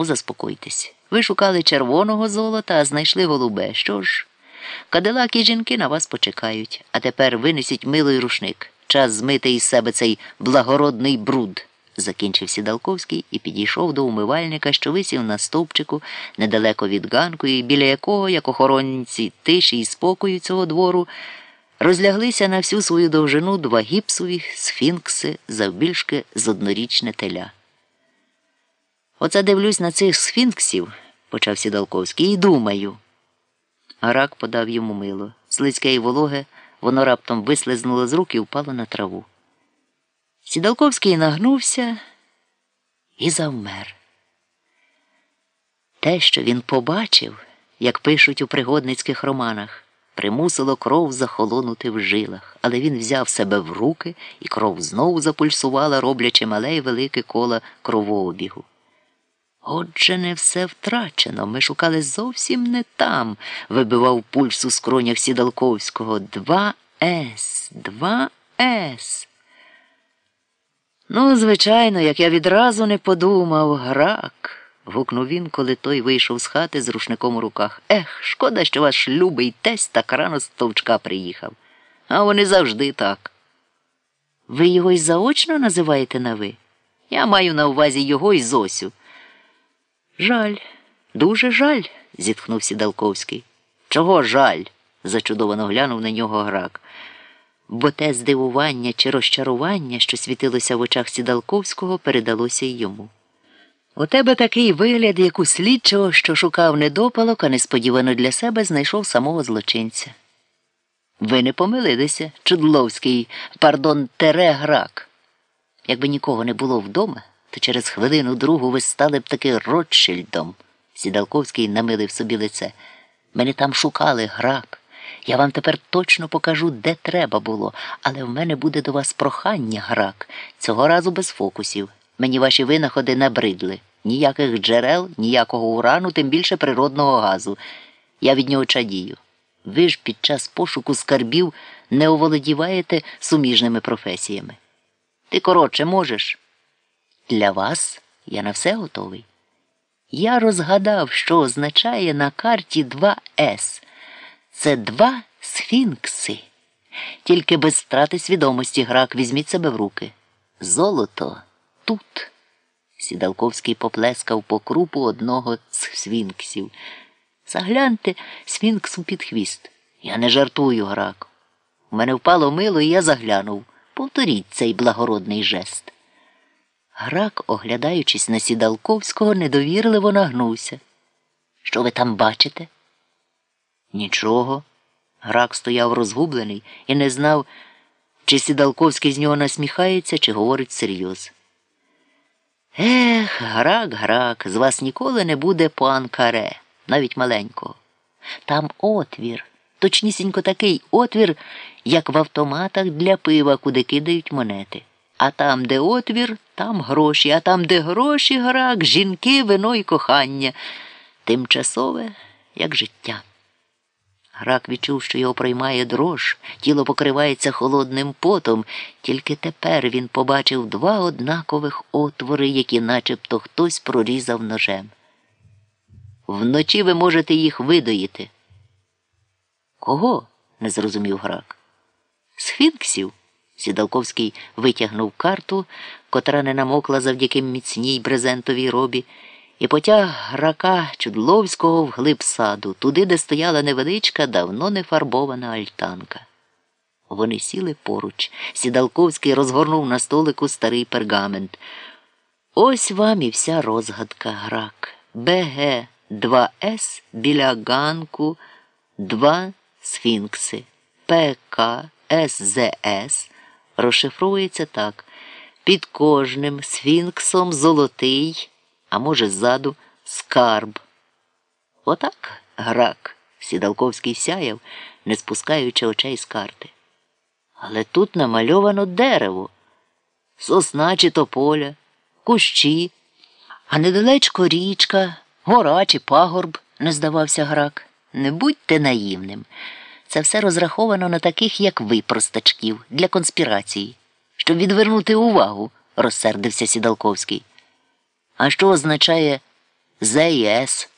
тому заспокойтесь. Ви шукали червоного золота, а знайшли голубе. Що ж? Кадилаки жінки на вас почекають, а тепер винесіть милий рушник. Час змити із себе цей благородний бруд. Закінчив Сідалковський і підійшов до умивальника, що висів на стовпчику недалеко від ганку, і біля якого, як охоронці тиші і спокою цього двору, розляглися на всю свою довжину два гіпсові сфінкси завбільшки з однорічне теля. Оце дивлюсь на цих сфінксів, почав Сідалковський, і думаю. Гарак подав йому мило. Слизьке і вологе, воно раптом вислизнуло з рук і впало на траву. Сідалковський нагнувся і завмер. Те, що він побачив, як пишуть у пригодницьких романах, примусило кров захолонути в жилах, але він взяв себе в руки, і кров знову запульсувала, роблячи мале й велике коло кровообігу. Отже, не все втрачено. Ми шукали зовсім не там, вибивав пульс у скронях Сідалковського. Два С, два С. Ну, звичайно, як я відразу не подумав, грак. гукнув він, коли той вийшов з хати з рушником у руках. Ех, шкода, що ваш любий тесть так рано з товчка приїхав. А вони завжди так. Ви його й заочно називаєте на ви? Я маю на увазі його й Зосю. Жаль, дуже жаль, зітхнув Сідалковський. Чого жаль? зачудовано глянув на нього грак. Бо те здивування чи розчарування, що світилося в очах Сідалковського, передалося й йому. У тебе такий вигляд, як у слідчого, що шукав недопалок, а несподівано для себе знайшов самого злочинця. Ви не помилилися, Чудловський, пардон, тере грак. Якби нікого не було вдома, то через хвилину другу ви стали б таки Ротшильдом. Сідалковський намилив собі лице. Мене там шукали грак. Я вам тепер точно покажу, де треба було, але в мене буде до вас прохання, грак. Цього разу без фокусів. Мені ваші винаходи набридли. Ніяких джерел, ніякого урану, тим більше природного газу. Я від нього чадію. Ви ж під час пошуку скарбів не оволодіваєте суміжними професіями. Ти коротше можеш? Для вас я на все готовий. Я розгадав, що означає на карті 2С. Це два сфінкси. Тільки без втрати свідомості грак візьміть себе в руки. Золото тут. Сідалковський поплескав по крупу одного з сфінксів. Загляньте сфінксу під хвіст. Я не жартую, грак. У мене впало мило, і я заглянув. Повторіть цей благородний жест. Грак, оглядаючись на Сідалковського, недовірливо нагнувся. Що ви там бачите? Нічого. Грак стояв розгублений і не знав, чи Сідалковський з нього насміхається, чи говорить серйоз. Ех, грак, грак, з вас ніколи не буде пуанкаре, навіть маленького. Там отвір, точнісінько такий отвір, як в автоматах для пива, куди кидають монети. А там, де отвір, там гроші, а там, де гроші, грак, жінки, вино і кохання. Тимчасове, як життя. Грак відчув, що його приймає дрож, тіло покривається холодним потом, тільки тепер він побачив два однакових отвори, які начебто хтось прорізав ножем. Вночі ви можете їх видоїти. Кого? не зрозумів грак. Сфінксів. Сідалковський витягнув карту, котра не намокла завдяки міцній брезентовій робі, і потяг грака Чудловського в глиб саду, туди, де стояла невеличка, давно не фарбована альтанка. Вони сіли поруч. Сідалковський розгорнув на столику старий пергамент. Ось вам і вся розгадка грак. БГ 2С біля ганку, два сфінкси, ПК СЗС розшифровується так. Під кожним сфінксом золотий, а може, ззаду скарб. Отак грак. Сідалковський сяяв, не спускаючи очей з карти. Але тут намальовано дерево, сосна чи тополя, кущі, а недалечко річка, гора чи пагорб, не здавався грак. Не будьте наївним. Це все розраховано на таких, як ви, простачків, для конспірації, щоб відвернути увагу, розсердився Сідалковський. А що означає ЗС.